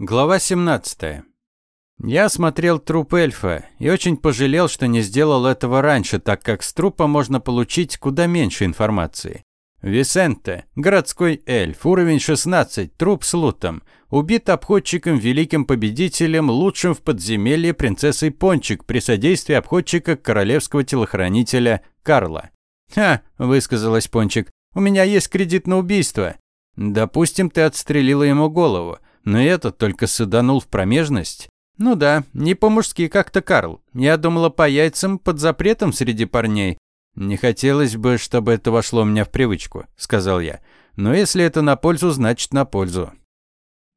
Глава 17. Я осмотрел труп эльфа и очень пожалел, что не сделал этого раньше, так как с трупа можно получить куда меньше информации. Висенте, городской эльф, уровень 16, труп с лутом. Убит обходчиком, великим победителем, лучшим в подземелье принцессой Пончик при содействии обходчика королевского телохранителя Карла. «Ха», – высказалась Пончик, – «у меня есть кредит на убийство». «Допустим, ты отстрелила ему голову. Но этот только саданул в промежность. Ну да, не по-мужски как-то, Карл. Я думала по яйцам под запретом среди парней. Не хотелось бы, чтобы это вошло у меня в привычку, сказал я. Но если это на пользу, значит на пользу.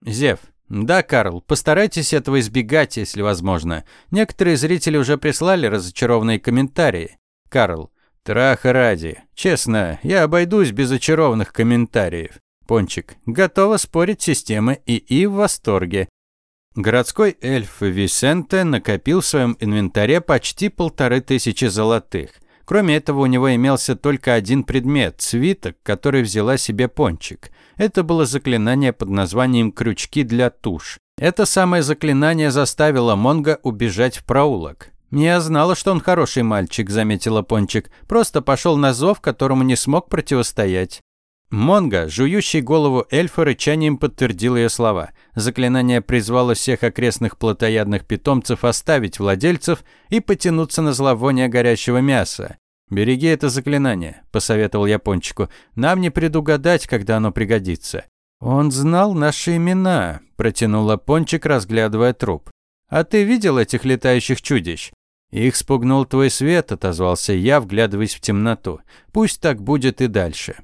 Зев. Да, Карл, постарайтесь этого избегать, если возможно. Некоторые зрители уже прислали разочарованные комментарии. Карл. Траха ради. Честно, я обойдусь без очарованных комментариев. Пончик. Готова спорить система ИИ в восторге. Городской эльф Висенте накопил в своем инвентаре почти полторы тысячи золотых. Кроме этого, у него имелся только один предмет – свиток, который взяла себе Пончик. Это было заклинание под названием «Крючки для туш». Это самое заклинание заставило Монга убежать в проулок. «Я знала, что он хороший мальчик», – заметила Пончик. «Просто пошел на зов, которому не смог противостоять». Монго, жующий голову эльфа, рычанием подтвердил ее слова. Заклинание призвало всех окрестных плотоядных питомцев оставить владельцев и потянуться на зловоние горящего мяса. «Береги это заклинание», – посоветовал я Пончику. «Нам не предугадать, когда оно пригодится». «Он знал наши имена», – протянула Пончик, разглядывая труп. «А ты видел этих летающих чудищ?» «Их спугнул твой свет», – отозвался я, вглядываясь в темноту. «Пусть так будет и дальше».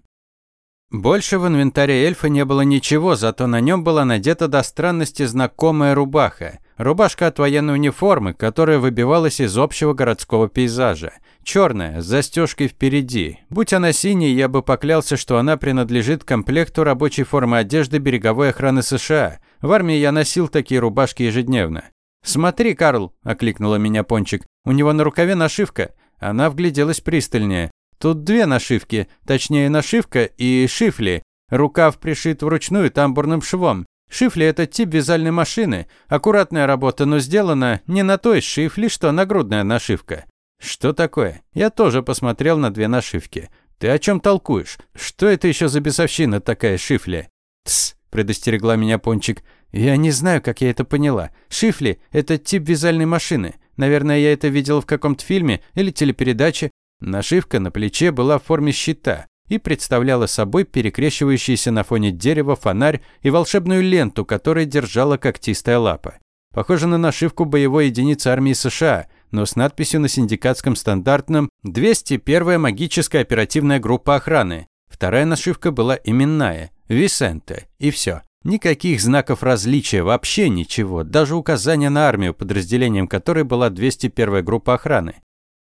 Больше в инвентаре эльфа не было ничего, зато на нем была надета до странности знакомая рубаха. Рубашка от военной униформы, которая выбивалась из общего городского пейзажа. Черная, с застежкой впереди. Будь она синей, я бы поклялся, что она принадлежит комплекту рабочей формы одежды береговой охраны США. В армии я носил такие рубашки ежедневно. «Смотри, Карл!» – окликнула меня Пончик. «У него на рукаве нашивка». Она вгляделась пристальнее. Тут две нашивки, точнее нашивка и шифли. Рукав пришит вручную тамбурным швом. Шифли – это тип вязальной машины. Аккуратная работа, но сделана не на той шифли, что нагрудная нашивка. Что такое? Я тоже посмотрел на две нашивки. Ты о чем толкуешь? Что это еще за бесовщина такая шифли? Тсс, предостерегла меня Пончик. Я не знаю, как я это поняла. Шифли – это тип вязальной машины. Наверное, я это видел в каком-то фильме или телепередаче. Нашивка на плече была в форме щита и представляла собой перекрещивающийся на фоне дерева фонарь и волшебную ленту, которой держала когтистая лапа. Похоже на нашивку боевой единицы армии США, но с надписью на синдикатском стандартном «201-я магическая оперативная группа охраны». Вторая нашивка была именная – Висенте, и все. Никаких знаков различия, вообще ничего, даже указания на армию, подразделением которой была 201-я группа охраны.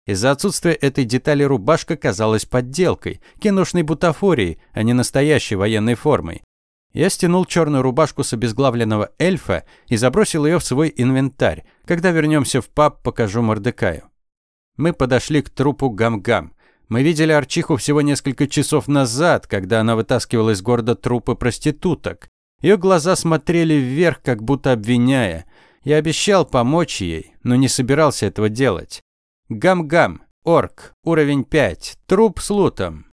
Из-за отсутствия этой детали рубашка казалась подделкой, киношной бутафорией, а не настоящей военной формой. Я стянул черную рубашку с обезглавленного эльфа и забросил ее в свой инвентарь. Когда вернемся в паб, покажу Мордекаю. Мы подошли к трупу Гам-Гам. Мы видели Арчиху всего несколько часов назад, когда она вытаскивала из города трупы проституток. Ее глаза смотрели вверх, как будто обвиняя. Я обещал помочь ей, но не собирался этого делать. Гам-гам, орк, уровень 5, труп с лутом.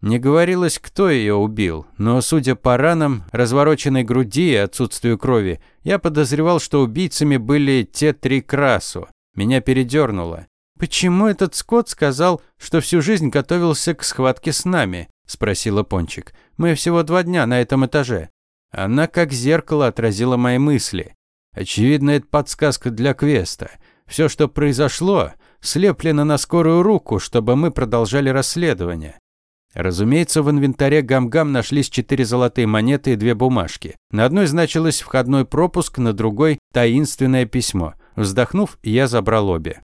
Не говорилось, кто ее убил, но, судя по ранам, развороченной груди и отсутствию крови, я подозревал, что убийцами были те три красу. Меня передернуло. «Почему этот Скотт сказал, что всю жизнь готовился к схватке с нами?» – спросила Пончик. «Мы всего два дня на этом этаже». Она как зеркало отразила мои мысли. Очевидно, это подсказка для квеста. Все, что произошло, слеплено на скорую руку, чтобы мы продолжали расследование. Разумеется, в инвентаре Гам-Гам нашлись четыре золотые монеты и две бумажки. На одной значилось входной пропуск, на другой – таинственное письмо. Вздохнув, я забрал обе.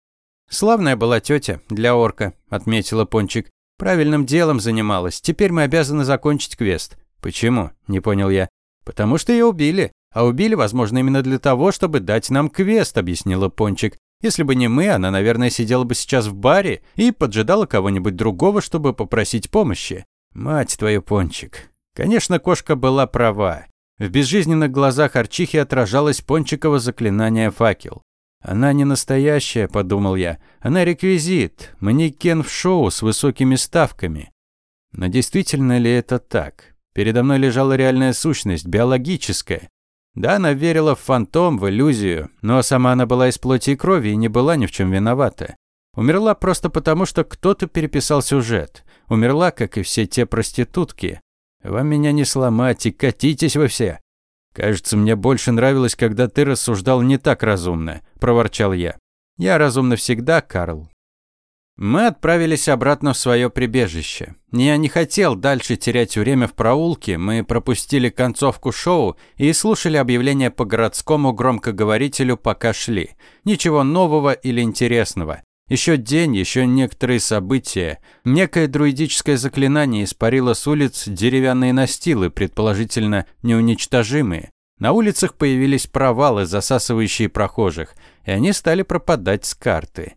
«Славная была тетя для орка», – отметила Пончик. «Правильным делом занималась. Теперь мы обязаны закончить квест». «Почему?» – не понял я. «Потому что ее убили. А убили, возможно, именно для того, чтобы дать нам квест», – объяснила Пончик. Если бы не мы, она, наверное, сидела бы сейчас в баре и поджидала кого-нибудь другого, чтобы попросить помощи. Мать твою, Пончик. Конечно, кошка была права. В безжизненных глазах Арчихи отражалось пончиково заклинание «Факел». «Она не настоящая», – подумал я. «Она реквизит, манекен в шоу с высокими ставками». Но действительно ли это так? Передо мной лежала реальная сущность, биологическая. Да, она верила в фантом, в иллюзию, но сама она была из плоти и крови и не была ни в чем виновата. Умерла просто потому, что кто-то переписал сюжет. Умерла, как и все те проститутки. Вам меня не сломать и катитесь вы все. Кажется, мне больше нравилось, когда ты рассуждал не так разумно, проворчал я. Я разумно всегда, Карл. Мы отправились обратно в свое прибежище. Я не хотел дальше терять время в проулке, мы пропустили концовку шоу и слушали объявления по городскому громкоговорителю, пока шли. Ничего нового или интересного. Еще день, еще некоторые события. Некое друидическое заклинание испарило с улиц деревянные настилы, предположительно неуничтожимые. На улицах появились провалы, засасывающие прохожих, и они стали пропадать с карты.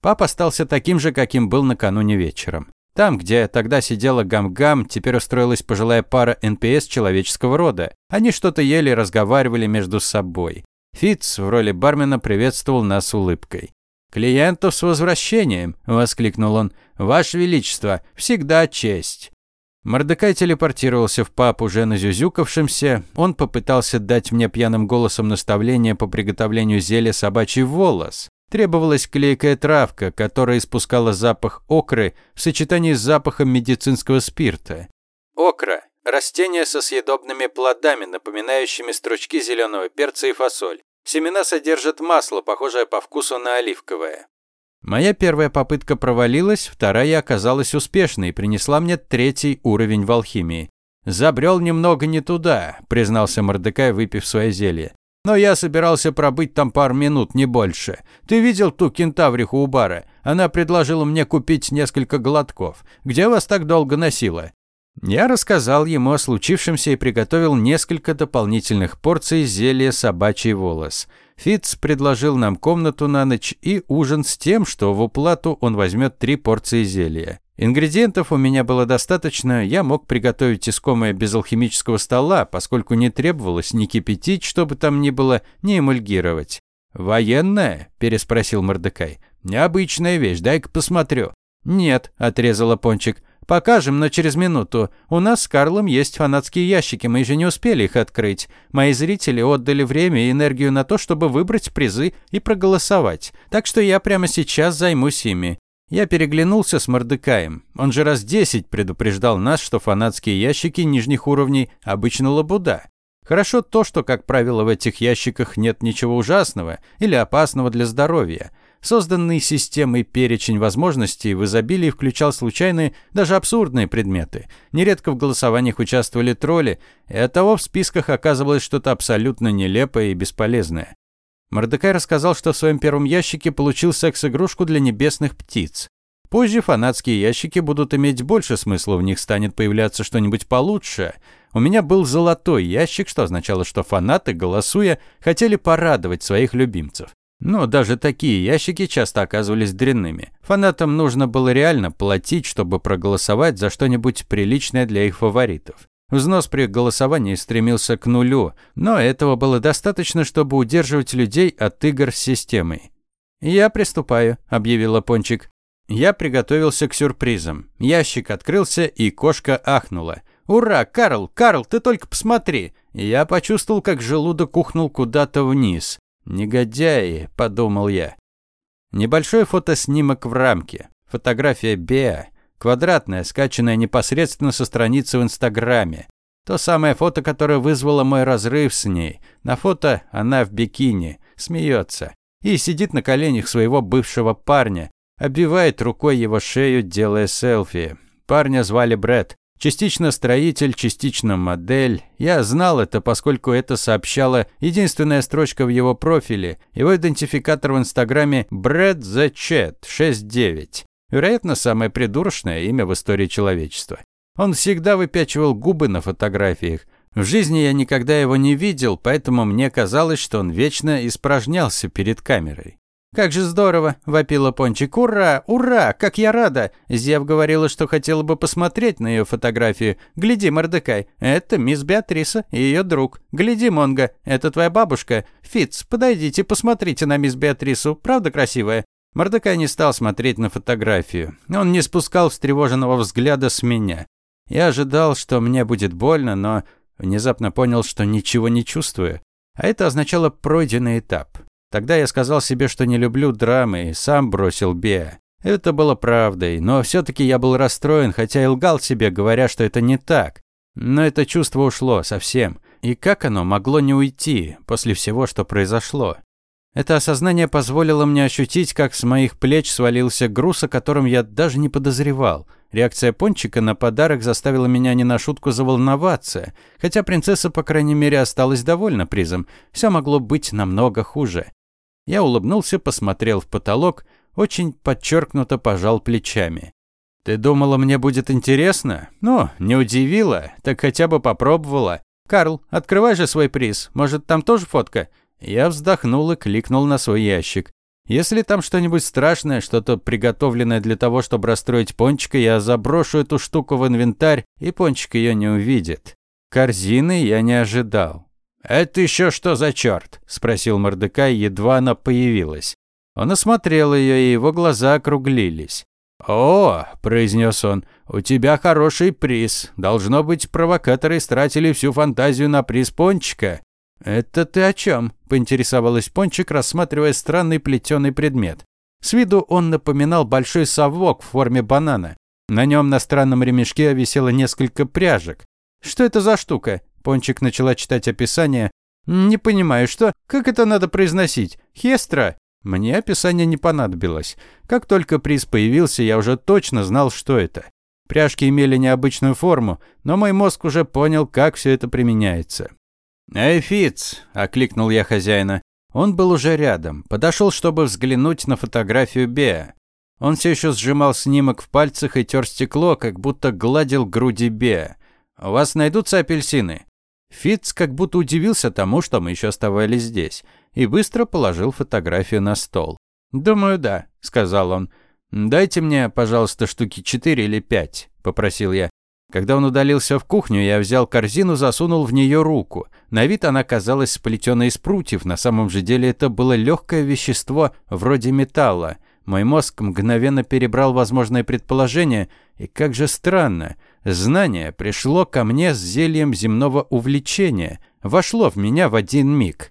Паб остался таким же, каким был накануне вечером. Там, где тогда сидела Гам-Гам, теперь устроилась пожилая пара НПС человеческого рода. Они что-то ели и разговаривали между собой. Фитц в роли бармена приветствовал нас улыбкой. «Клиентов с возвращением!» – воскликнул он. «Ваше Величество, всегда честь!» Мордекай телепортировался в паб уже назюзюкавшимся. Он попытался дать мне пьяным голосом наставление по приготовлению зелья собачий волос. Требовалась клейкая травка, которая испускала запах окры в сочетании с запахом медицинского спирта. Окра – растение со съедобными плодами, напоминающими стручки зеленого перца и фасоль. Семена содержат масло, похожее по вкусу на оливковое. Моя первая попытка провалилась, вторая оказалась успешной и принесла мне третий уровень в алхимии. «Забрел немного не туда», – признался Мордекай, выпив свое зелье. «Но я собирался пробыть там пару минут, не больше. Ты видел ту кентавриху у бара? Она предложила мне купить несколько глотков. Где вас так долго носило?» Я рассказал ему о случившемся и приготовил несколько дополнительных порций зелья собачий волос. Фитц предложил нам комнату на ночь и ужин с тем, что в уплату он возьмет три порции зелья. Ингредиентов у меня было достаточно, я мог приготовить искомое без алхимического стола, поскольку не требовалось ни кипятить, чтобы там ни было, ни эмульгировать. «Военная?» – переспросил Мордекай. «Необычная вещь, дай-ка посмотрю». «Нет», – отрезала Пончик. «Покажем, но через минуту. У нас с Карлом есть фанатские ящики, мы еще не успели их открыть. Мои зрители отдали время и энергию на то, чтобы выбрать призы и проголосовать. Так что я прямо сейчас займусь ими». Я переглянулся с Мордекаем. Он же раз десять предупреждал нас, что фанатские ящики нижних уровней обычно лабуда. Хорошо то, что, как правило, в этих ящиках нет ничего ужасного или опасного для здоровья. Созданный системой перечень возможностей в изобилии включал случайные, даже абсурдные предметы. Нередко в голосованиях участвовали тролли, и оттого в списках оказывалось что-то абсолютно нелепое и бесполезное. Мордекай рассказал, что в своем первом ящике получил секс-игрушку для небесных птиц. Позже фанатские ящики будут иметь больше смысла, в них станет появляться что-нибудь получше. У меня был золотой ящик, что означало, что фанаты, голосуя, хотели порадовать своих любимцев. Но даже такие ящики часто оказывались дрянными. Фанатам нужно было реально платить, чтобы проголосовать за что-нибудь приличное для их фаворитов. Взнос при голосовании стремился к нулю, но этого было достаточно, чтобы удерживать людей от игр с системой. «Я приступаю», – объявила Пончик. Я приготовился к сюрпризам. Ящик открылся, и кошка ахнула. «Ура, Карл, Карл, ты только посмотри!» Я почувствовал, как желудок ухнул куда-то вниз. «Негодяи», – подумал я. Небольшой фотоснимок в рамке. Фотография Беа. Квадратная, скачанная непосредственно со страницы в Инстаграме. То самое фото, которое вызвало мой разрыв с ней. На фото она в бикини, смеется. И сидит на коленях своего бывшего парня. Оббивает рукой его шею, делая селфи. Парня звали Брэд. Частично строитель, частично модель. Я знал это, поскольку это сообщала единственная строчка в его профиле. Его идентификатор в Инстаграме Brad the Chat 69. Вероятно, самое придурочное имя в истории человечества. Он всегда выпячивал губы на фотографиях. В жизни я никогда его не видел, поэтому мне казалось, что он вечно испражнялся перед камерой. «Как же здорово!» – вопила Пончик. «Ура! Ура! Как я рада!» Зев говорила, что хотела бы посмотреть на ее фотографию. «Гляди, Мордекай, это мисс Беатриса и ее друг. Гляди, Монго, это твоя бабушка. Фиц, подойдите, посмотрите на мисс Беатрису. Правда красивая?» Мордекай не стал смотреть на фотографию. Он не спускал встревоженного взгляда с меня. Я ожидал, что мне будет больно, но внезапно понял, что ничего не чувствую. А это означало пройденный этап. Тогда я сказал себе, что не люблю драмы, и сам бросил Беа. Это было правдой, но все-таки я был расстроен, хотя и лгал себе, говоря, что это не так. Но это чувство ушло совсем. И как оно могло не уйти после всего, что произошло? Это осознание позволило мне ощутить, как с моих плеч свалился груз, о котором я даже не подозревал. Реакция Пончика на подарок заставила меня не на шутку заволноваться, хотя принцесса, по крайней мере, осталась довольна призом. Все могло быть намного хуже. Я улыбнулся, посмотрел в потолок, очень подчеркнуто пожал плечами. «Ты думала, мне будет интересно? Ну, не удивила, так хотя бы попробовала. Карл, открывай же свой приз, может, там тоже фотка?» Я вздохнул и кликнул на свой ящик. Если там что-нибудь страшное, что-то приготовленное для того, чтобы расстроить Пончика, я заброшу эту штуку в инвентарь, и Пончик ее не увидит. Корзины я не ожидал. «Это еще что за черт?» – спросил Мордекай, едва она появилась. Он осмотрел ее, и его глаза округлились. «О!» – произнес он. «У тебя хороший приз. Должно быть, провокаторы истратили всю фантазию на приз пончика». «Это ты о чем?» – поинтересовалась Пончик, рассматривая странный плетеный предмет. С виду он напоминал большой совок в форме банана. На нем на странном ремешке висело несколько пряжек. «Что это за штука?» Пончик начала читать описание. «Не понимаю, что? Как это надо произносить? Хестра?» Мне описание не понадобилось. Как только приз появился, я уже точно знал, что это. Пряжки имели необычную форму, но мой мозг уже понял, как все это применяется. «Эй, Фиц!» – окликнул я хозяина. Он был уже рядом, подошел, чтобы взглянуть на фотографию Беа. Он все еще сжимал снимок в пальцах и тер стекло, как будто гладил груди Беа. «У вас найдутся апельсины?» Фитц как будто удивился тому, что мы еще оставались здесь, и быстро положил фотографию на стол. «Думаю, да», – сказал он. «Дайте мне, пожалуйста, штуки четыре или пять», – попросил я. Когда он удалился в кухню, я взял корзину, засунул в нее руку. На вид она казалась сплетенной из прутьев, на самом же деле это было легкое вещество вроде металла. Мой мозг мгновенно перебрал возможные предположения, и как же странно, знание пришло ко мне с зельем земного увлечения, вошло в меня в один миг.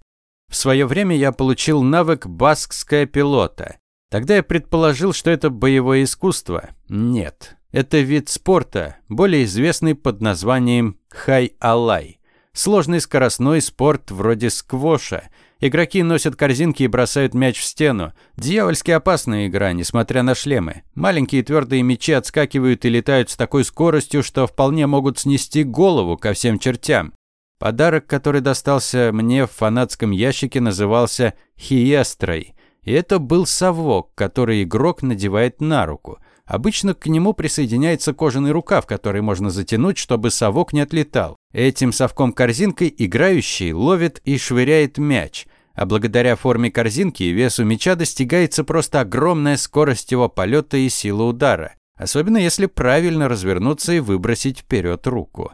В свое время я получил навык «баскская пилота». Тогда я предположил, что это боевое искусство. Нет, это вид спорта, более известный под названием хай-алай. Сложный скоростной спорт вроде сквоша. Игроки носят корзинки и бросают мяч в стену. Дьявольски опасная игра, несмотря на шлемы. Маленькие твердые мячи отскакивают и летают с такой скоростью, что вполне могут снести голову ко всем чертям. Подарок, который достался мне в фанатском ящике, назывался «Хиестрой». И это был совок, который игрок надевает на руку. Обычно к нему присоединяется кожаный рукав, который можно затянуть, чтобы совок не отлетал. Этим совком-корзинкой играющий ловит и швыряет мяч. А благодаря форме корзинки и весу мяча достигается просто огромная скорость его полета и сила удара. Особенно если правильно развернуться и выбросить вперед руку.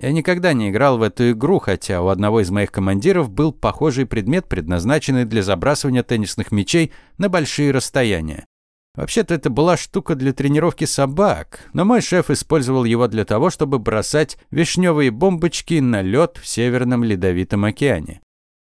Я никогда не играл в эту игру, хотя у одного из моих командиров был похожий предмет, предназначенный для забрасывания теннисных мячей на большие расстояния. Вообще-то это была штука для тренировки собак, но мой шеф использовал его для того, чтобы бросать вишневые бомбочки на лед в Северном Ледовитом океане.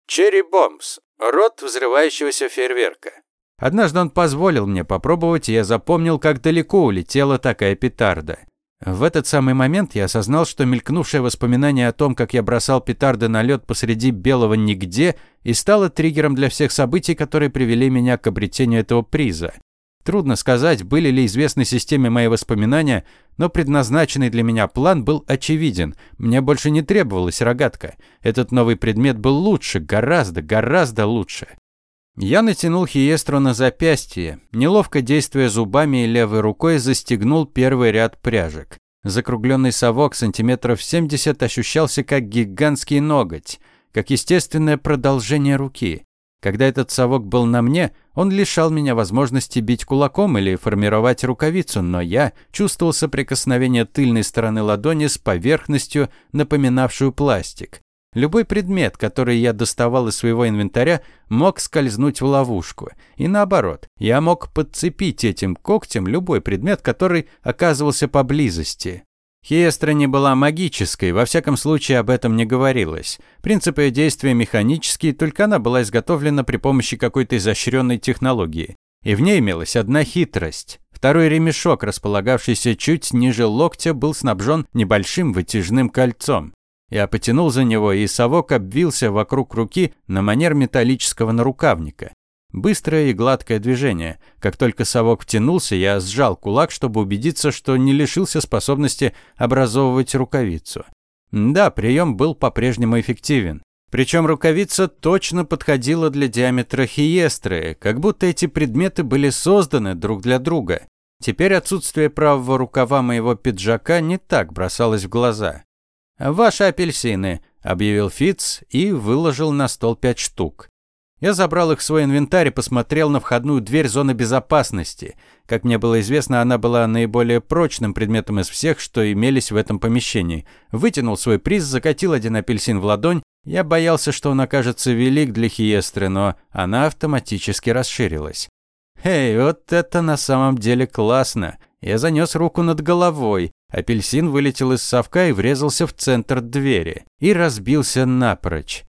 Черри Бомбс – род взрывающегося фейерверка. Однажды он позволил мне попробовать, и я запомнил, как далеко улетела такая петарда. В этот самый момент я осознал, что мелькнувшее воспоминание о том, как я бросал петарды на лед посреди белого нигде, и стало триггером для всех событий, которые привели меня к обретению этого приза. Трудно сказать, были ли известны системе мои воспоминания, но предназначенный для меня план был очевиден. Мне больше не требовалась рогатка. Этот новый предмет был лучше, гораздо, гораздо лучше. Я натянул хиестру на запястье, неловко действуя зубами и левой рукой, застегнул первый ряд пряжек. Закругленный совок сантиметров 70 ощущался как гигантский ноготь, как естественное продолжение руки. Когда этот совок был на мне, он лишал меня возможности бить кулаком или формировать рукавицу, но я чувствовал соприкосновение тыльной стороны ладони с поверхностью, напоминавшую пластик. Любой предмет, который я доставал из своего инвентаря, мог скользнуть в ловушку. И наоборот, я мог подцепить этим когтем любой предмет, который оказывался поблизости. Хиестра не была магической, во всяком случае об этом не говорилось. Принципы действия механические, только она была изготовлена при помощи какой-то изощренной технологии. И в ней имелась одна хитрость. Второй ремешок, располагавшийся чуть ниже локтя, был снабжен небольшим вытяжным кольцом. Я потянул за него, и совок обвился вокруг руки на манер металлического нарукавника. Быстрое и гладкое движение. Как только совок втянулся, я сжал кулак, чтобы убедиться, что не лишился способности образовывать рукавицу. Да, прием был по-прежнему эффективен. Причем рукавица точно подходила для диаметра хиестры, как будто эти предметы были созданы друг для друга. Теперь отсутствие правого рукава моего пиджака не так бросалось в глаза. «Ваши апельсины», – объявил Фиц и выложил на стол пять штук. Я забрал их в свой инвентарь и посмотрел на входную дверь зоны безопасности. Как мне было известно, она была наиболее прочным предметом из всех, что имелись в этом помещении. Вытянул свой приз, закатил один апельсин в ладонь. Я боялся, что он окажется велик для Хиестры, но она автоматически расширилась. «Эй, вот это на самом деле классно!» Я занес руку над головой. Апельсин вылетел из совка и врезался в центр двери. И разбился напрочь.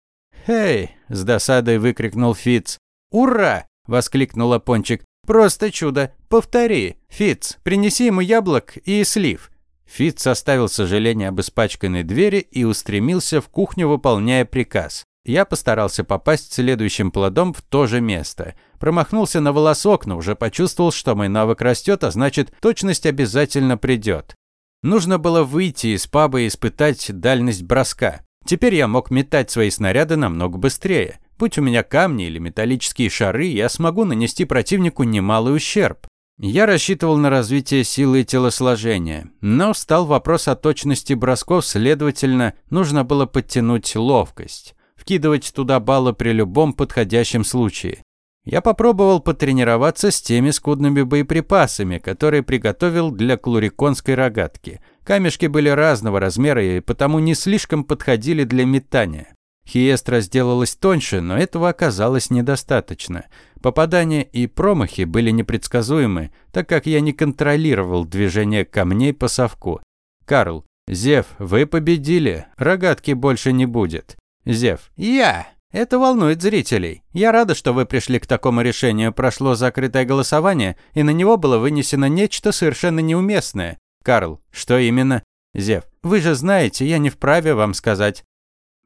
«Эй!» – с досадой выкрикнул Фиц. «Ура!» – воскликнула Пончик. «Просто чудо! Повтори! Фиц, принеси ему яблок и слив!» Фиц оставил сожаление об испачканной двери и устремился в кухню, выполняя приказ. Я постарался попасть следующим плодом в то же место. Промахнулся на волосок, но уже почувствовал, что мой навык растет, а значит, точность обязательно придет. Нужно было выйти из паба и испытать дальность броска. Теперь я мог метать свои снаряды намного быстрее. Будь у меня камни или металлические шары, я смогу нанести противнику немалый ущерб. Я рассчитывал на развитие силы и телосложения, но встал вопрос о точности бросков, следовательно, нужно было подтянуть ловкость, вкидывать туда баллы при любом подходящем случае. Я попробовал потренироваться с теми скудными боеприпасами, которые приготовил для клуриконской рогатки. Камешки были разного размера и потому не слишком подходили для метания. Хиестра сделалась тоньше, но этого оказалось недостаточно. Попадания и промахи были непредсказуемы, так как я не контролировал движение камней по совку. «Карл, Зев, вы победили, рогатки больше не будет». Зев, «Я!» Это волнует зрителей. Я рада, что вы пришли к такому решению. Прошло закрытое голосование, и на него было вынесено нечто совершенно неуместное. Карл, что именно? Зев, вы же знаете, я не вправе вам сказать.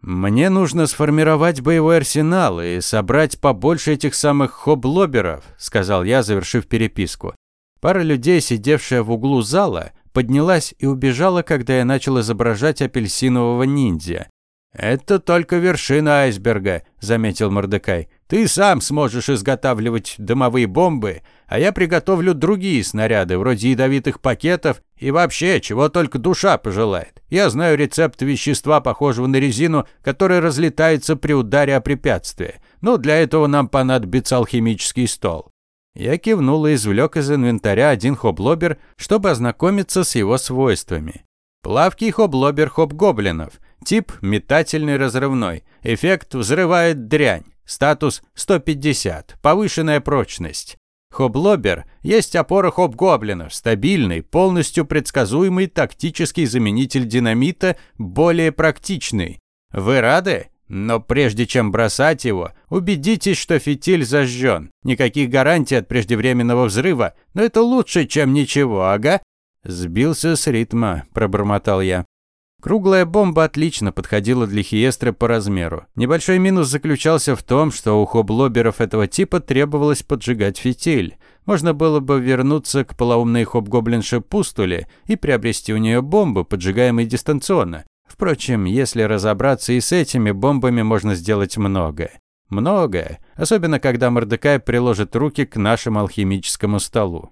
Мне нужно сформировать боевой арсенал и собрать побольше этих самых хоблоберов, сказал я, завершив переписку. Пара людей, сидевшая в углу зала, поднялась и убежала, когда я начал изображать апельсинового ниндзя. «Это только вершина айсберга», – заметил Мордекай. «Ты сам сможешь изготавливать дымовые бомбы, а я приготовлю другие снаряды, вроде ядовитых пакетов и вообще, чего только душа пожелает. Я знаю рецепт вещества, похожего на резину, которое разлетается при ударе о препятствие. Но для этого нам понадобится алхимический стол». Я кивнул и извлек из инвентаря один хоблобер, чтобы ознакомиться с его свойствами. Плавкий хоблобер хоб-гоблинов – Тип – метательный разрывной. Эффект взрывает дрянь. Статус 150. Повышенная прочность. Хоблобер есть опора хоб-гоблинов, стабильный, полностью предсказуемый тактический заменитель динамита, более практичный. Вы рады? Но прежде чем бросать его, убедитесь, что фитиль зажжен. Никаких гарантий от преждевременного взрыва, но это лучше, чем ничего, ага. Сбился с ритма, пробормотал я. Круглая бомба отлично подходила для Хиестры по размеру. Небольшой минус заключался в том, что у хоблоберов этого типа требовалось поджигать фитиль. Можно было бы вернуться к полоумной хоб-гоблинше Пустуле и приобрести у нее бомбы, поджигаемые дистанционно. Впрочем, если разобраться и с этими бомбами можно сделать многое. Многое, особенно когда Мордекай приложит руки к нашему алхимическому столу.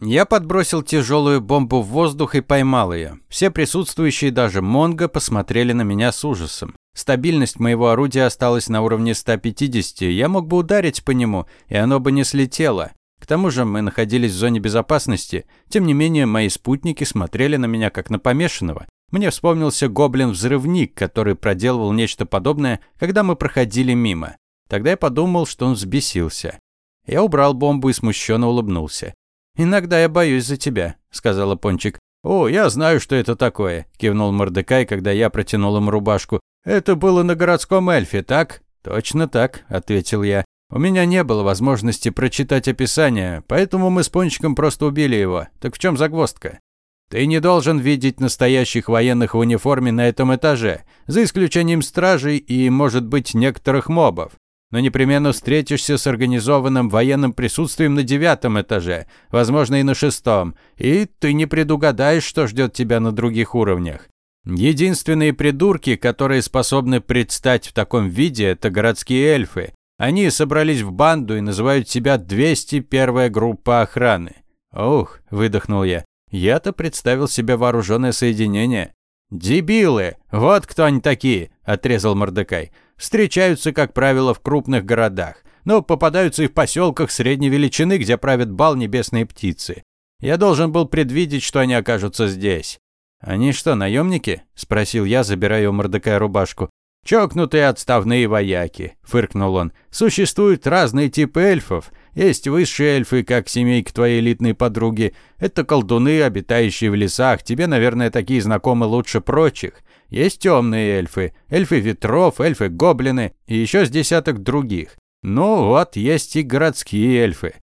Я подбросил тяжелую бомбу в воздух и поймал ее. Все присутствующие, даже Монго, посмотрели на меня с ужасом. Стабильность моего орудия осталась на уровне 150, я мог бы ударить по нему, и оно бы не слетело. К тому же мы находились в зоне безопасности. Тем не менее, мои спутники смотрели на меня как на помешанного. Мне вспомнился гоблин-взрывник, который проделывал нечто подобное, когда мы проходили мимо. Тогда я подумал, что он взбесился. Я убрал бомбу и смущенно улыбнулся. «Иногда я боюсь за тебя», — сказала Пончик. «О, я знаю, что это такое», – кивнул Мордекай, когда я протянул им рубашку. «Это было на городском эльфе, так?» «Точно так», – ответил я. «У меня не было возможности прочитать описание, поэтому мы с Пончиком просто убили его. Так в чем загвоздка?» «Ты не должен видеть настоящих военных в униформе на этом этаже, за исключением стражей и, может быть, некоторых мобов но непременно встретишься с организованным военным присутствием на девятом этаже, возможно, и на шестом, и ты не предугадаешь, что ждет тебя на других уровнях. Единственные придурки, которые способны предстать в таком виде, это городские эльфы. Они собрались в банду и называют себя 201-я группа охраны. Ух, выдохнул я. Я-то представил себе вооруженное соединение. «Дебилы! Вот кто они такие!» – отрезал Мордекай встречаются, как правило, в крупных городах, но попадаются и в поселках средней величины, где правят бал небесные птицы. Я должен был предвидеть, что они окажутся здесь. «Они что, наемники?» – спросил я, забирая у Мордекая рубашку. «Чокнутые отставные вояки», – фыркнул он. «Существуют разные типы эльфов. Есть высшие эльфы, как семейка твоей элитной подруги. Это колдуны, обитающие в лесах. Тебе, наверное, такие знакомы лучше прочих. Есть темные эльфы, эльфы ветров, эльфы-гоблины и еще с десяток других. Ну вот, есть и городские эльфы.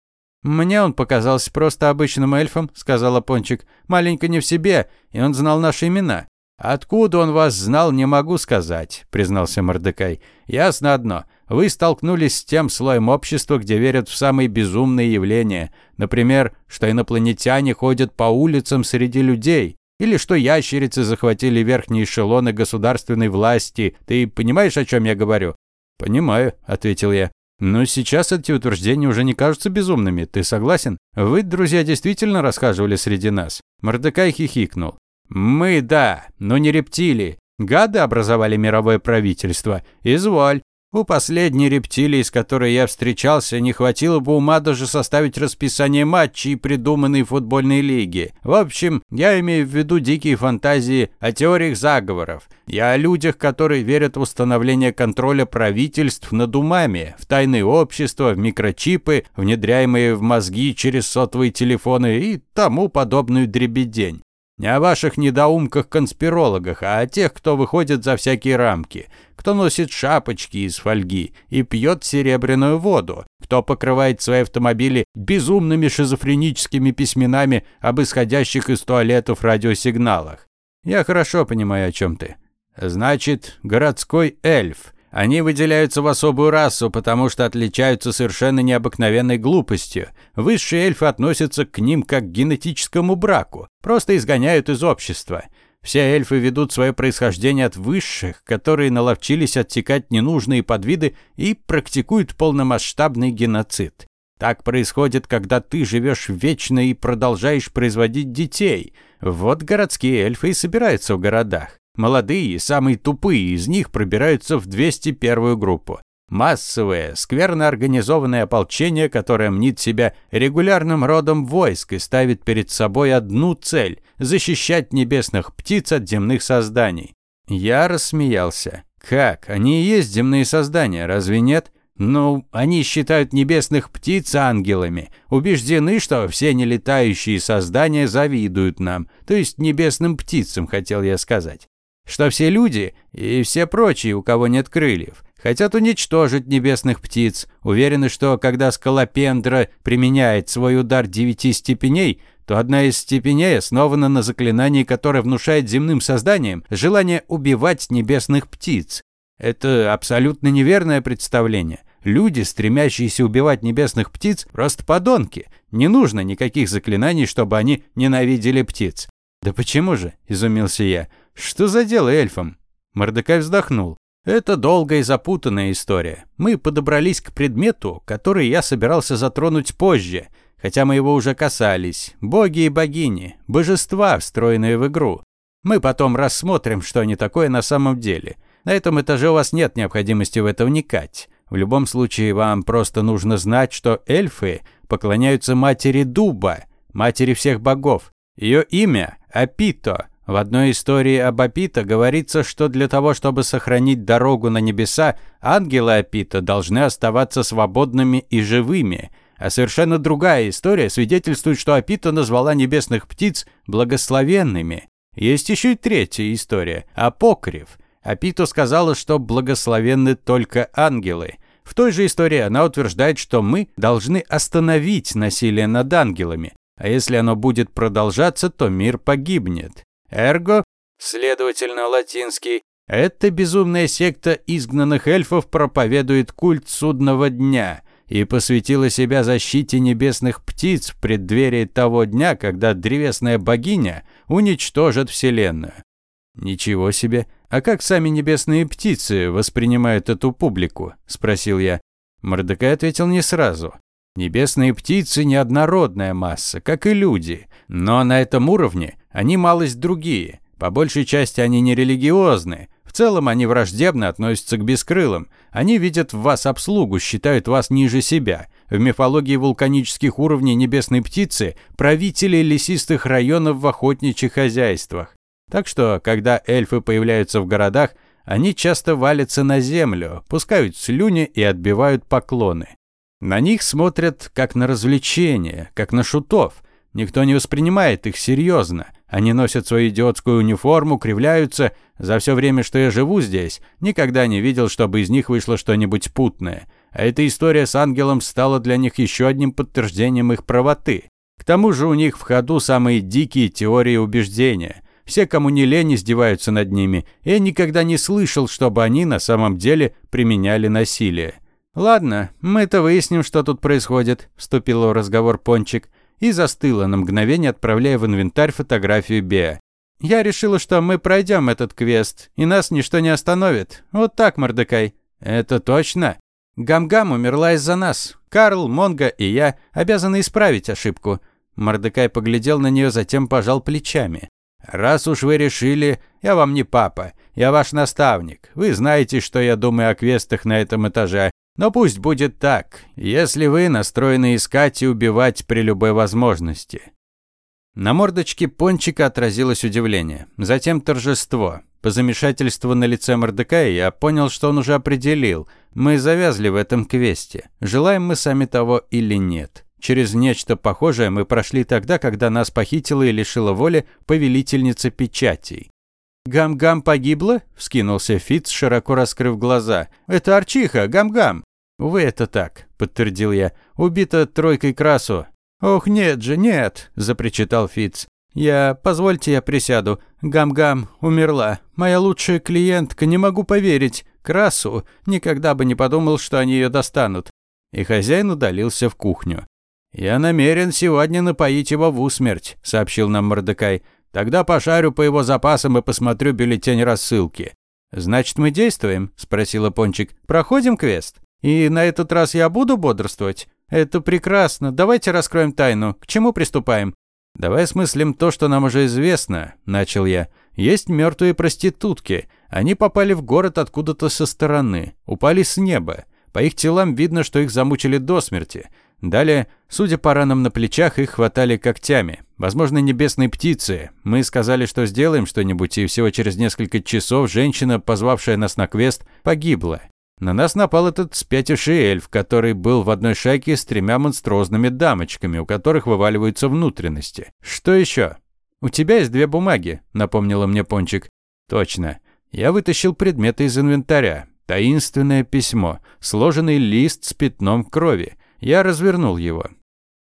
«Мне он показался просто обычным эльфом», — сказала Пончик. «Маленько не в себе, и он знал наши имена». «Откуда он вас знал, не могу сказать», — признался Мордекай. «Ясно одно. Вы столкнулись с тем слоем общества, где верят в самые безумные явления. Например, что инопланетяне ходят по улицам среди людей. Или что ящерицы захватили верхние эшелоны государственной власти. Ты понимаешь, о чем я говорю?» «Понимаю», – ответил я. «Но сейчас эти утверждения уже не кажутся безумными. Ты согласен? Вы, друзья, действительно расхаживали среди нас?» Мордекай хихикнул. «Мы, да, но не рептилии. Гады образовали мировое правительство. Изволь. У последней рептилии, с которой я встречался, не хватило бы ума даже составить расписание матчей придуманной футбольной лиги. В общем, я имею в виду дикие фантазии о теориях заговоров. Я о людях, которые верят в установление контроля правительств над умами, в тайные общества, в микрочипы, внедряемые в мозги через сотовые телефоны и тому подобную дребедень. Не о ваших недоумках-конспирологах, а о тех, кто выходит за всякие рамки, кто носит шапочки из фольги и пьет серебряную воду, кто покрывает свои автомобили безумными шизофреническими письменами об исходящих из туалетов радиосигналах. Я хорошо понимаю, о чем ты. Значит, городской эльф – они выделяются в особую расу, потому что отличаются совершенно необыкновенной глупостью. Высшие эльфы относятся к ним как к генетическому браку, просто изгоняют из общества. Все эльфы ведут свое происхождение от высших, которые наловчились оттекать ненужные подвиды и практикуют полномасштабный геноцид. Так происходит, когда ты живешь вечно и продолжаешь производить детей. Вот городские эльфы и собираются в городах. Молодые, самые тупые из них пробираются в 201-ю группу. Массовое, скверно организованное ополчение, которое мнит себя регулярным родом войск и ставит перед собой одну цель – защищать небесных птиц от земных созданий. Я рассмеялся. Как? Они и есть земные создания, разве нет? Ну, они считают небесных птиц ангелами, убеждены, что все нелетающие создания завидуют нам, то есть небесным птицам, хотел я сказать что все люди и все прочие, у кого нет крыльев, хотят уничтожить небесных птиц, уверены, что когда скалопендра применяет свой удар девяти степеней, то одна из степеней основана на заклинании, которое внушает земным созданиям желание убивать небесных птиц. Это абсолютно неверное представление. Люди, стремящиеся убивать небесных птиц, просто подонки. Не нужно никаких заклинаний, чтобы они ненавидели птиц. «Да почему же?» – изумился я. «Что за дело эльфам?» Мордекай вздохнул. «Это долгая и запутанная история. Мы подобрались к предмету, который я собирался затронуть позже, хотя мы его уже касались. Боги и богини, божества, встроенные в игру. Мы потом рассмотрим, что они такое на самом деле. На этом этаже у вас нет необходимости в это вникать. В любом случае, вам просто нужно знать, что эльфы поклоняются матери дуба, матери всех богов. Ее имя – Апито. В одной истории об Апито говорится, что для того, чтобы сохранить дорогу на небеса, ангелы Апито должны оставаться свободными и живыми. А совершенно другая история свидетельствует, что Апито назвала небесных птиц благословенными. Есть еще и третья история – Апокриф. Апито сказала, что благословенны только ангелы. В той же истории она утверждает, что мы должны остановить насилие над ангелами, а если оно будет продолжаться, то мир погибнет. Эрго, следовательно, латинский, эта безумная секта изгнанных эльфов проповедует культ судного дня и посвятила себя защите небесных птиц в преддверии того дня, когда древесная богиня уничтожит Вселенную. Ничего себе! А как сами небесные птицы воспринимают эту публику? Спросил я. Мордекай ответил не сразу. Небесные птицы – неоднородная масса, как и люди. Но на этом уровне они малость другие. По большей части они не религиозны. В целом они враждебно относятся к бескрылым. Они видят в вас обслугу, считают вас ниже себя. В мифологии вулканических уровней небесной птицы – правители лесистых районов в охотничьих хозяйствах. Так что, когда эльфы появляются в городах, они часто валятся на землю, пускают слюни и отбивают поклоны. На них смотрят как на развлечение, как на шутов. Никто не воспринимает их серьезно. Они носят свою идиотскую униформу, кривляются. За все время, что я живу здесь, никогда не видел, чтобы из них вышло что-нибудь путное. А эта история с ангелом стала для них еще одним подтверждением их правоты. К тому же у них в ходу самые дикие теории убеждения – все, кому не лень, издеваются над ними. Я никогда не слышал, чтобы они на самом деле применяли насилие. «Ладно, мы-то выясним, что тут происходит», – вступил в разговор Пончик и застыла на мгновение, отправляя в инвентарь фотографию Беа. «Я решила, что мы пройдем этот квест, и нас ничто не остановит. Вот так, Мордекай». «Это точно?» «Гам-Гам умерла из-за нас. Карл, Монго и я обязаны исправить ошибку». Мордекай поглядел на нее, затем пожал плечами. «Раз уж вы решили, я вам не папа, я ваш наставник. Вы знаете, что я думаю о квестах на этом этаже. Но пусть будет так, если вы настроены искать и убивать при любой возможности». На мордочке Пончика отразилось удивление, затем торжество. По замешательству на лице Мордекая я понял, что он уже определил. Мы завязли в этом квесте. Желаем мы сами того или нет. Через нечто похожее мы прошли тогда, когда нас похитила и лишила воли повелительница печатей. «Гам-гам погибла?» – вскинулся Фиц, широко раскрыв глаза. «Это Арчиха, гам-гам!» «Увы, это так», – подтвердил я. «Убита тройкой красу». «Ох, нет же, нет!» – запричитал Фиц. «Я... Позвольте, я присяду. Гам-гам умерла. Моя лучшая клиентка, не могу поверить. Красу. Никогда бы не подумал, что они ее достанут». И хозяин удалился в кухню. «Я намерен сегодня напоить его в усмерть», – сообщил нам Мордекай. «Тогда пошарю по его запасам и посмотрю бюллетень рассылки». «Значит, мы действуем?» – спросила Пончик. «Проходим квест? И на этот раз я буду бодрствовать? Это прекрасно. Давайте раскроем тайну. К чему приступаем?» «Давай осмыслим то, что нам уже известно», – начал я. «Есть мертвые проститутки. Они попали в город откуда-то со стороны. Упали с неба. По их телам видно, что их замучили до смерти. Далее, судя по ранам на плечах, их хватали когтями. Возможно, небесные птицы. Мы сказали, что сделаем что-нибудь, и всего через несколько часов женщина, позвавшая нас на квест, погибла. На нас напал этот спятивший эльф, который был в одной шайке с тремя монструозными дамочками, у которых вываливаются внутренности. Что еще? «У тебя есть две бумаги», — напомнила мне Пончик. «Точно. Я вытащил предметы из инвентаря. Таинственное письмо, сложенный лист с пятном крови. Я развернул его.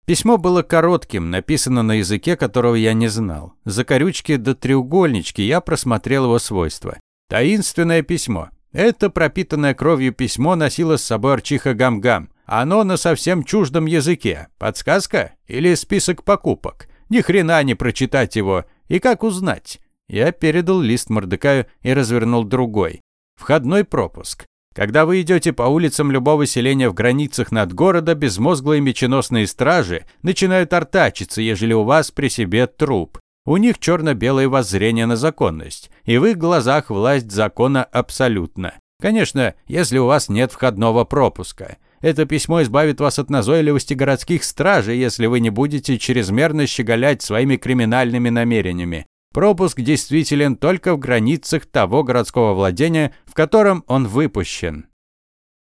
Письмо было коротким, написано на языке, которого я не знал. За корючки до треугольнички я просмотрел его свойства. Таинственное письмо. Это пропитанное кровью письмо носило с собой Арчиха Гам-Гам. Оно на совсем чуждом языке. Подсказка? Или список покупок? Ни хрена не прочитать его. И как узнать? Я передал лист Мордекаю и развернул другой. Входной пропуск. Когда вы идете по улицам любого селения в границах над города, безмозглые меченосные стражи начинают артачиться, ежели у вас при себе труп. У них черно-белое воззрение на законность, и в их глазах власть закона абсолютна. Конечно, если у вас нет входного пропуска. Это письмо избавит вас от назойливости городских стражей, если вы не будете чрезмерно щеголять своими криминальными намерениями. Пропуск действителен только в границах того городского владения, в котором он выпущен.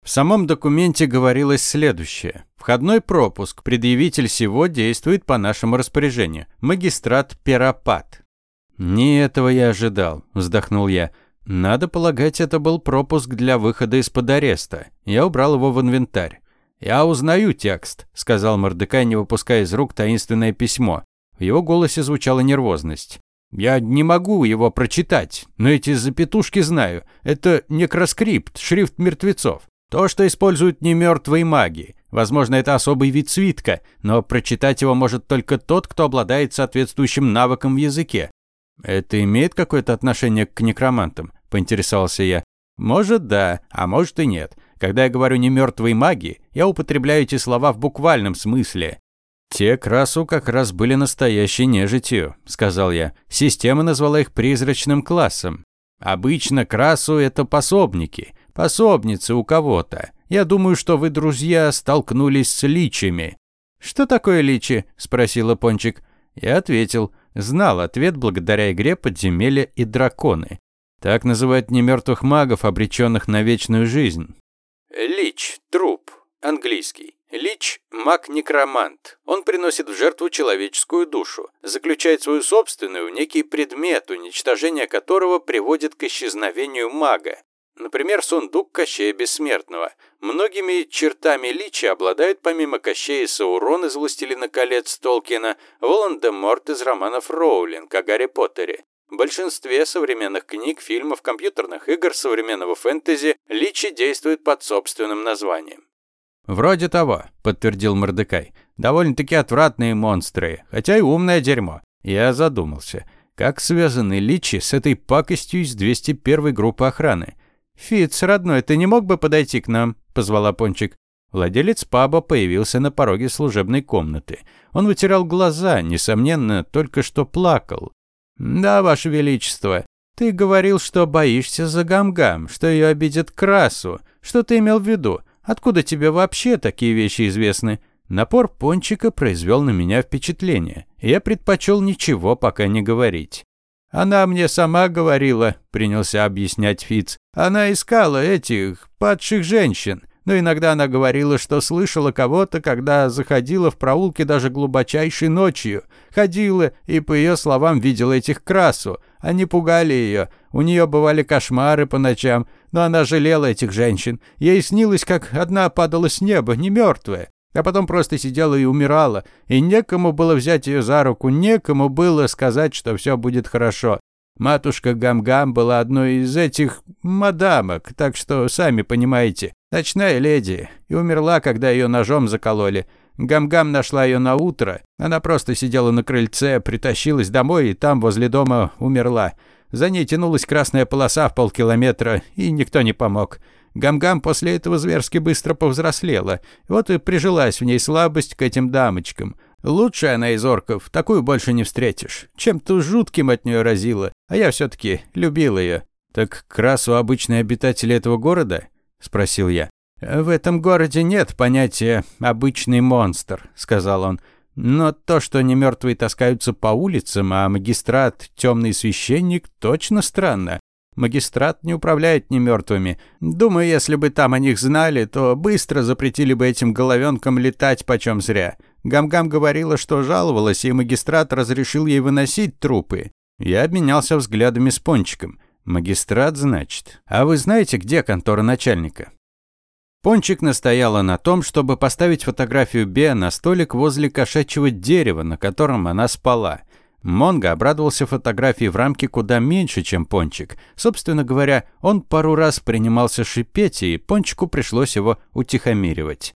В самом документе говорилось следующее. Входной пропуск. Предъявитель всего действует по нашему распоряжению. Магистрат Перопат. «Не этого я ожидал», – вздохнул я. «Надо полагать, это был пропуск для выхода из-под ареста. Я убрал его в инвентарь». «Я узнаю текст», – сказал Мордекай, не выпуская из рук таинственное письмо. В его голосе звучала нервозность. Я не могу его прочитать, но эти запятушки знаю. Это некроскрипт, шрифт мертвецов. То, что используют немертвые маги. Возможно, это особый вид свитка, но прочитать его может только тот, кто обладает соответствующим навыком в языке. Это имеет какое-то отношение к некромантам? Поинтересовался я. Может, да, а может и нет. Когда я говорю «немертвые маги», я употребляю эти слова в буквальном смысле. «Те красу как раз были настоящей нежитью», – сказал я. Система назвала их призрачным классом. «Обычно красу – это пособники, пособницы у кого-то. Я думаю, что вы, друзья, столкнулись с личами». «Что такое личи?» – спросила Пончик. Я ответил. Знал ответ благодаря игре «Подземелья и драконы». Так называют немертвых магов, обреченных на вечную жизнь. Лич, труп, английский. Лич – маг-некромант. Он приносит в жертву человеческую душу, заключает свою собственную в некий предмет, уничтожение которого приводит к исчезновению мага. Например, сундук Кощея Бессмертного. Многими чертами лича обладает помимо Кощея Саурон из «Властелина колец» Толкина, Волан-де-Морт из романов Роулинг о Гарри Поттере. В большинстве современных книг, фильмов, компьютерных игр современного фэнтези личи действуют под собственным названием. «Вроде того», – подтвердил Мордекай. «Довольно-таки отвратные монстры, хотя и умное дерьмо». Я задумался. Как связаны личи с этой пакостью из 201 группы охраны? «Фиц, родной, ты не мог бы подойти к нам?» – позвала Пончик. Владелец паба появился на пороге служебной комнаты. Он вытирал глаза, несомненно, только что плакал. «Да, Ваше Величество, ты говорил, что боишься за Гамгам, что ее обидят Красу. Что ты имел в виду? Откуда тебе вообще такие вещи известны?» Напор пончика произвел на меня впечатление. Я предпочел ничего пока не говорить. «Она мне сама говорила», — принялся объяснять Фиц. «Она искала этих падших женщин. Но иногда она говорила, что слышала кого-то, когда заходила в проулки даже глубочайшей ночью. Ходила и, по ее словам, видела этих красу. Они пугали ее. У нее бывали кошмары по ночам, но она жалела этих женщин. Ей снилось, как одна падала с неба, не мертвая. А потом просто сидела и умирала. И некому было взять ее за руку, некому было сказать, что все будет хорошо. Матушка Гам-Гам была одной из этих мадамок, так что, сами понимаете, ночная леди, и умерла, когда ее ножом закололи. Гам-Гам нашла ее на утро. Она просто сидела на крыльце, притащилась домой и там, возле дома, умерла. За ней тянулась красная полоса в полкилометра, и никто не помог. Гам-Гам после этого зверски быстро повзрослела. Вот и прижилась в ней слабость к этим дамочкам. Лучшая она из орков, такую больше не встретишь. Чем-то жутким от нее разило, а я все-таки любил ее. «Так красу обычные обитатели этого города?» – спросил я. «В этом городе нет понятия «обычный монстр», – сказал он. «Но то, что немертвые таскаются по улицам, а магистрат – темный священник, точно странно. Магистрат не управляет немертвыми. Думаю, если бы там о них знали, то быстро запретили бы этим головенкам летать почем зря. Гам-Гам говорила, что жаловалась, и магистрат разрешил ей выносить трупы. Я обменялся взглядами с Пончиком. Магистрат, значит. А вы знаете, где контора начальника? Пончик настояла на том, чтобы поставить фотографию Бе на столик возле кошачьего дерева, на котором она спала. Монго обрадовался фотографии в рамке куда меньше, чем Пончик. Собственно говоря, он пару раз принимался шипеть, и Пончику пришлось его утихомиривать.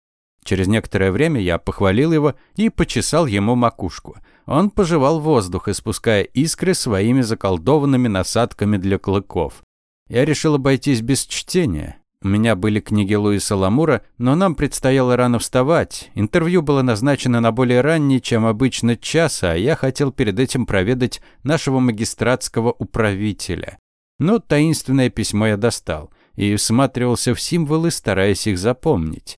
Через некоторое время я похвалил его и почесал ему макушку. Он пожевал воздух, испуская искры своими заколдованными насадками для клыков. Я решил обойтись без чтения. У меня были книги Луиса Ламура, но нам предстояло рано вставать. Интервью было назначено на более ранний, чем обычно, час, а я хотел перед этим проведать нашего магистратского управителя. Но таинственное письмо я достал и всматривался в символы, стараясь их запомнить.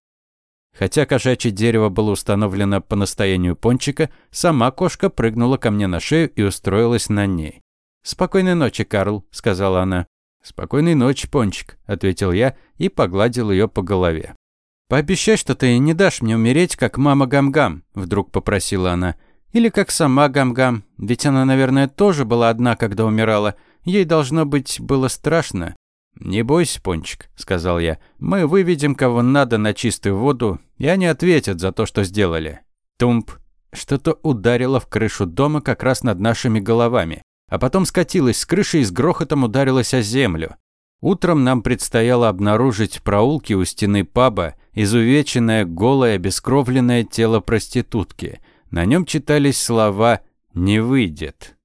Хотя кошачье дерево было установлено по настоянию пончика, сама кошка прыгнула ко мне на шею и устроилась на ней. «Спокойной ночи, Карл», — сказала она. «Спокойной ночи, пончик», — ответил я и погладил ее по голове. «Пообещай, что ты не дашь мне умереть, как мама Гам-Гам», — вдруг попросила она. «Или как сама Гам-Гам, ведь она, наверное, тоже была одна, когда умирала. Ей, должно быть, было страшно». «Не бойся, Пончик», — сказал я. «Мы выведем, кого надо, на чистую воду, и они ответят за то, что сделали». Тумп. Что-то ударило в крышу дома как раз над нашими головами, а потом скатилось с крыши и с грохотом ударилось о землю. Утром нам предстояло обнаружить в проулке у стены паба изувеченное, голое, обескровленное тело проститутки. На нем читались слова «не выйдет».